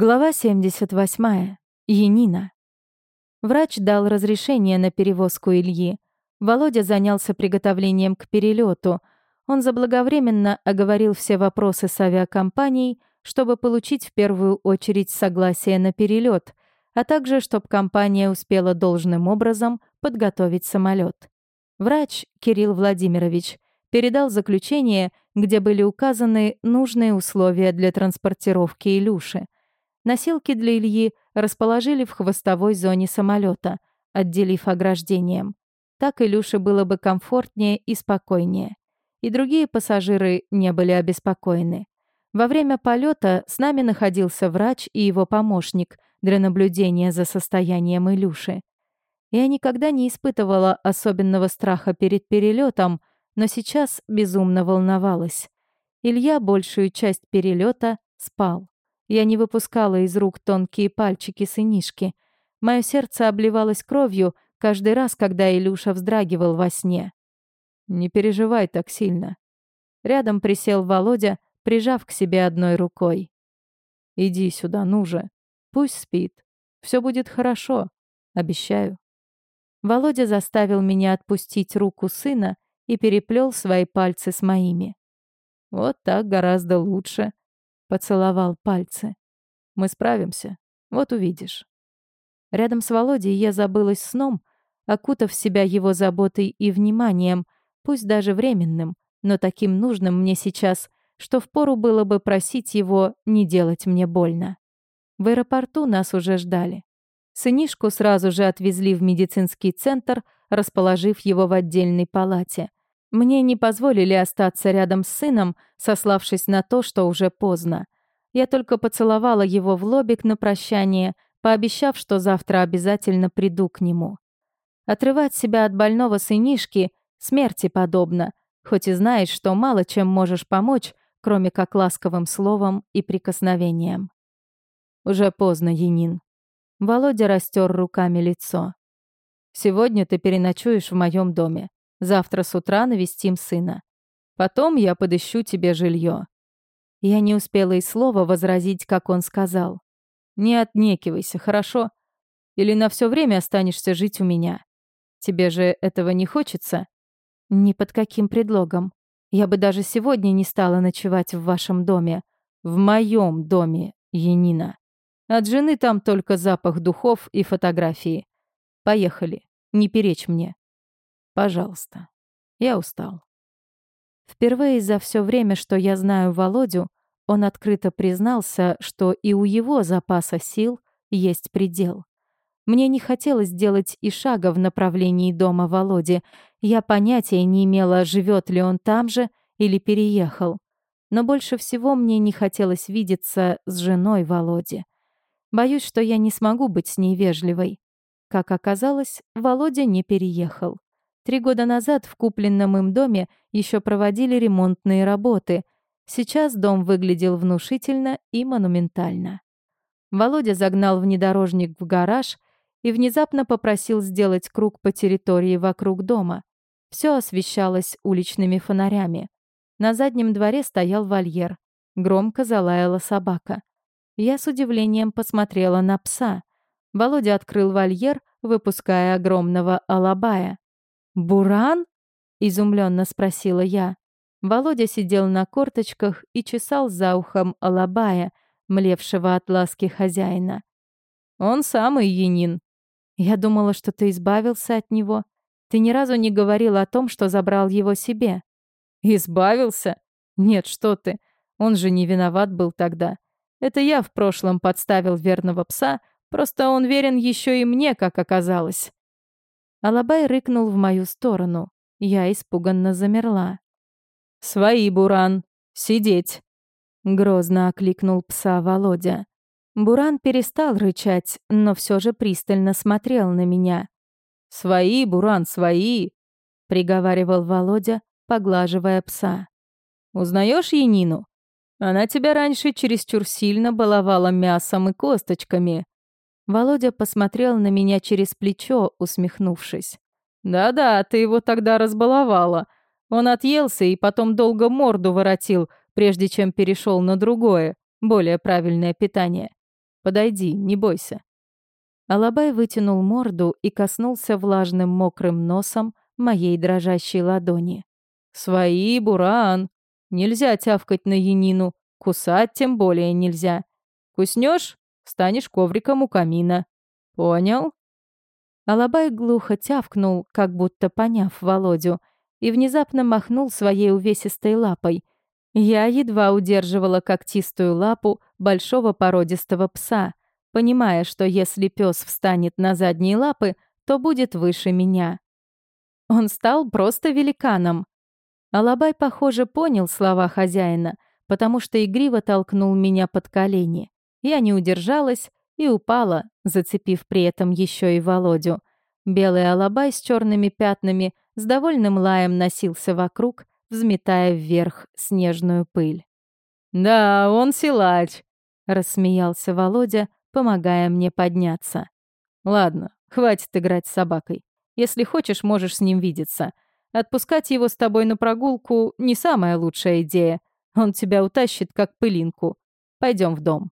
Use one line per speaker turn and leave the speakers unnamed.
Глава 78. Янина. Врач дал разрешение на перевозку Ильи. Володя занялся приготовлением к перелету. Он заблаговременно оговорил все вопросы с авиакомпанией, чтобы получить в первую очередь согласие на перелет, а также чтобы компания успела должным образом подготовить самолет. Врач Кирилл Владимирович передал заключение, где были указаны нужные условия для транспортировки Илюши — Носилки для Ильи расположили в хвостовой зоне самолета, отделив ограждением. Так Илюше было бы комфортнее и спокойнее. И другие пассажиры не были обеспокоены. Во время полета с нами находился врач и его помощник для наблюдения за состоянием Илюши. Я никогда не испытывала особенного страха перед перелетом, но сейчас безумно волновалась. Илья большую часть перелета спал. Я не выпускала из рук тонкие пальчики сынишки. Мое сердце обливалось кровью каждый раз, когда Илюша вздрагивал во сне. «Не переживай так сильно». Рядом присел Володя, прижав к себе одной рукой. «Иди сюда, ну же. Пусть спит. Все будет хорошо. Обещаю». Володя заставил меня отпустить руку сына и переплел свои пальцы с моими. «Вот так гораздо лучше», Поцеловал пальцы. Мы справимся. Вот увидишь. Рядом с Володей я забылась сном, окутав себя его заботой и вниманием, пусть даже временным, но таким нужным мне сейчас, что впору было бы просить его не делать мне больно. В аэропорту нас уже ждали. Сынишку сразу же отвезли в медицинский центр, расположив его в отдельной палате. Мне не позволили остаться рядом с сыном, сославшись на то, что уже поздно. Я только поцеловала его в лобик на прощание, пообещав, что завтра обязательно приду к нему. Отрывать себя от больного сынишки смерти подобно, хоть и знаешь, что мало чем можешь помочь, кроме как ласковым словом и прикосновением. Уже поздно, Янин. Володя растер руками лицо. Сегодня ты переночуешь в моем доме. Завтра с утра навестим сына. Потом я подыщу тебе жилье. Я не успела и слова возразить, как он сказал. Не отнекивайся, хорошо? Или на все время останешься жить у меня? Тебе же этого не хочется? Ни под каким предлогом. Я бы даже сегодня не стала ночевать в вашем доме. В моем доме, Янина. От жены там только запах духов и фотографии. Поехали, не перечь мне. Пожалуйста. Я устал. Впервые за все время, что я знаю Володю, он открыто признался, что и у его запаса сил есть предел. Мне не хотелось делать и шага в направлении дома Володи. Я понятия не имела, живет ли он там же или переехал. Но больше всего мне не хотелось видеться с женой Володи. Боюсь, что я не смогу быть с ней вежливой. Как оказалось, Володя не переехал. Три года назад в купленном им доме еще проводили ремонтные работы. Сейчас дом выглядел внушительно и монументально. Володя загнал внедорожник в гараж и внезапно попросил сделать круг по территории вокруг дома. Все освещалось уличными фонарями. На заднем дворе стоял вольер. Громко залаяла собака. Я с удивлением посмотрела на пса. Володя открыл вольер, выпуская огромного алабая. «Буран?» — изумленно спросила я. Володя сидел на корточках и чесал за ухом алабая, млевшего от ласки хозяина. «Он самый Янин». «Я думала, что ты избавился от него. Ты ни разу не говорил о том, что забрал его себе». «Избавился? Нет, что ты. Он же не виноват был тогда. Это я в прошлом подставил верного пса, просто он верен еще и мне, как оказалось. Алабай рыкнул в мою сторону. Я испуганно замерла. «Свои, Буран! Сидеть!» Грозно окликнул пса Володя. Буран перестал рычать, но все же пристально смотрел на меня. «Свои, Буран, свои!» — приговаривал Володя, поглаживая пса. «Узнаешь Янину? Она тебя раньше чересчур сильно баловала мясом и косточками. Володя посмотрел на меня через плечо, усмехнувшись. «Да-да, ты его тогда разбаловала. Он отъелся и потом долго морду воротил, прежде чем перешел на другое, более правильное питание.
Подойди, не бойся».
Алабай вытянул морду и коснулся влажным мокрым носом моей дрожащей ладони.
«Свои, Буран! Нельзя тявкать на Янину, кусать тем более нельзя. Куснешь — станешь ковриком у камина. Понял?»
Алабай глухо тявкнул, как будто поняв Володю, и внезапно махнул своей увесистой лапой. Я едва удерживала когтистую лапу большого породистого пса, понимая, что если пес встанет на задние лапы, то будет выше меня. Он стал просто великаном. Алабай, похоже, понял слова хозяина, потому что игриво толкнул меня под колени. Я не удержалась и упала, зацепив при этом еще и Володю. Белый алабай с черными пятнами с довольным лаем носился вокруг, взметая вверх снежную пыль.
«Да, он силач», —
рассмеялся Володя, помогая мне подняться.
«Ладно, хватит играть с собакой. Если хочешь, можешь с ним видеться. Отпускать его с тобой на прогулку — не самая лучшая идея. Он тебя утащит, как пылинку. Пойдем в дом».